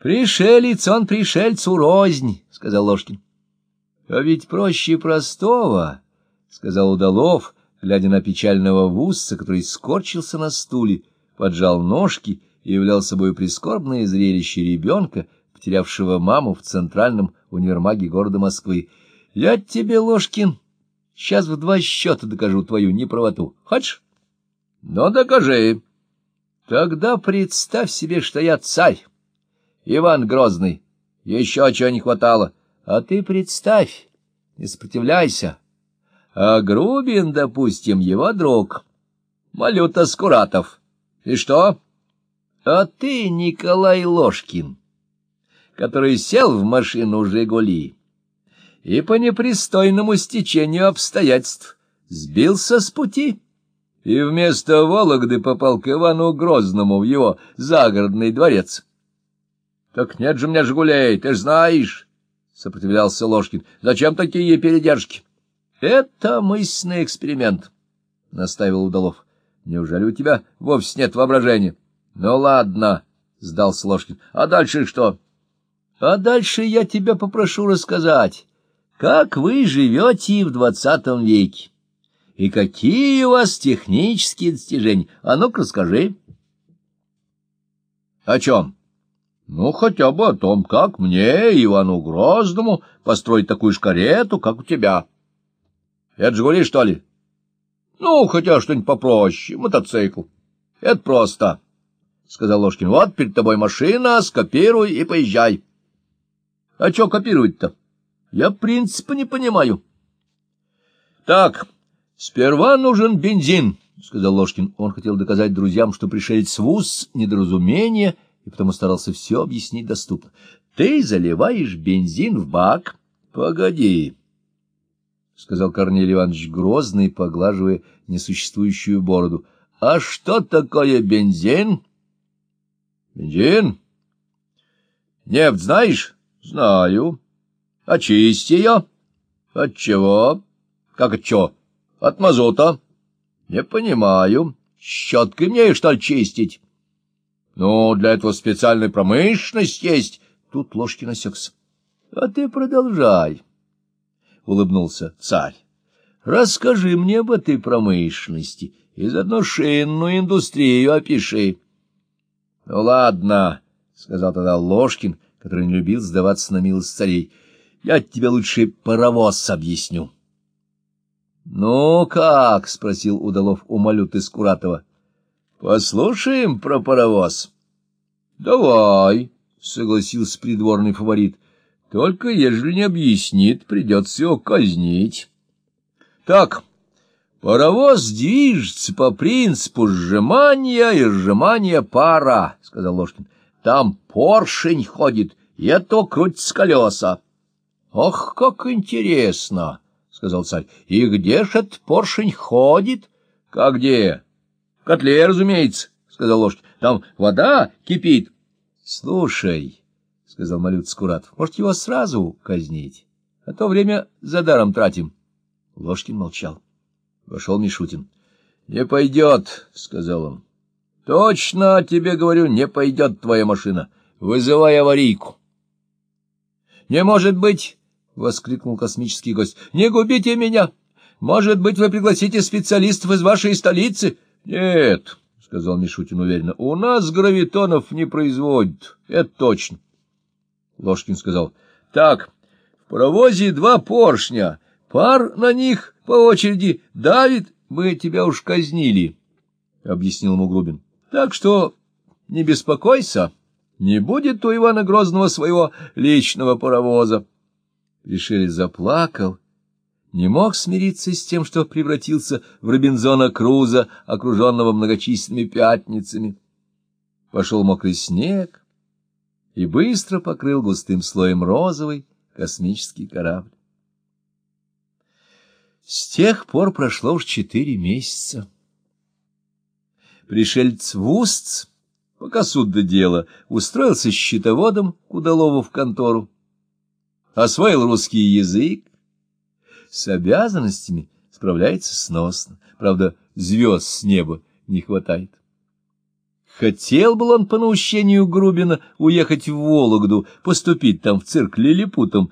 Пришелец он пришельцу рознь, — сказал Ложкин. — А ведь проще простого, — сказал Удалов, глядя на печального вузца, который скорчился на стуле, поджал ножки и являл собой прискорбное зрелище ребенка, потерявшего маму в центральном универмаге города Москвы. — Я тебе, Ложкин, сейчас в два счета докажу твою неправоту. Хочешь? — Ну, докажи. Тогда представь себе, что я царь Иван Грозный. Еще чего не хватало. А ты представь, не сопротивляйся. А Грубин, допустим, его друг. Малюта Скуратов. И что? А ты Николай Ложкин, который сел в машину «Жигули» и по непристойному стечению обстоятельств сбился с пути и вместо Вологды попал к Ивану Грозному в его загородный дворец. — Так нет же меня «Жигулей», ты ж знаешь, — сопротивлялся Ложкин. — Зачем такие передержки? — Это мысленный эксперимент, — наставил Удалов. — Неужели у тебя вовсе нет воображения? — Ну ладно, — сдался Ложкин. — А дальше что? — А дальше я тебя попрошу рассказать, как вы живете в двадцатом веке. И какие у вас технические достижения? А ну-ка расскажи. — О чем? — ну, хотя бы о том, как мне, Ивану Грозному, построить такую же карету, как у тебя. Это «Жигули», что ли? Ну, хотя что-нибудь попроще, мотоцикл. Это просто, — сказал Ложкин. Вот перед тобой машина, скопируй и поезжай. А что копировать-то? Я принципа не понимаю. Так, сперва нужен бензин, — сказал Ложкин. Он хотел доказать друзьям, что пришелец в ВУЗ — недоразумение — потому старался все объяснить доступно. — Ты заливаешь бензин в бак? — Погоди, — сказал Корнелий Иванович Грозный, поглаживая несуществующую бороду. — А что такое бензин? — Бензин? — Нефть знаешь? — Знаю. — Очисть ее. — От чего? — Как от чего? — От мазута. — Не понимаю. Щеткой мне, что ли, чистить? Ну, для этого специальная промышленность есть. Тут ложки насекся. — А ты продолжай, — улыбнулся царь. — Расскажи мне об этой промышленности и заодно шинную индустрию опиши. — Ну, ладно, — сказал тогда Ложкин, который не любил сдаваться на милость царей. — Я тебе лучше паровоз объясню. — Ну как? — спросил Удалов у Малюты Скуратова. — Послушаем про паровоз. — Давай, — согласился придворный фаворит. — Только, ежели не объяснит, придется его казнить. — Так, паровоз движется по принципу сжимания и сжимания пара, — сказал Ложкин. — Там поршень ходит, и это крутится колеса. — Ох, как интересно! — сказал царь. — И где ж этот поршень ходит? — Как где? — котле, разумеется, — сказал лошадь. — Там вода кипит. — Слушай, — сказал малют Скурат, — может, его сразу казнить? А то время за даром тратим. Ложкин молчал. Вошел Мишутин. — Не пойдет, — сказал он. — Точно тебе говорю, не пойдет твоя машина. Вызывай аварийку. — Не может быть, — воскликнул космический гость. — Не губите меня! Может быть, вы пригласите специалистов из вашей столицы? —— Нет, — сказал Мишутин уверенно, — у нас гравитонов не производят, это точно. Ложкин сказал, — так, в паровозе два поршня, пар на них по очереди давит, мы тебя уж казнили, — объяснил ему Грубин. — Так что не беспокойся, не будет у Ивана Грозного своего личного паровоза. Пришелец заплакал не мог смириться с тем, что превратился в Робинзона Круза, окруженного многочисленными пятницами. Пошел мокрый снег и быстро покрыл густым слоем розовый космический корабль. С тех пор прошло уж четыре месяца. Пришельц Вустц, пока суд до дела, устроился счетоводом к Удалову в контору, освоил русский язык, с обязанностями справляется сносно. Правда, звезд с неба не хватает. Хотел был он по наущению Грубина уехать в Вологду, поступить там в цирк лилипутом,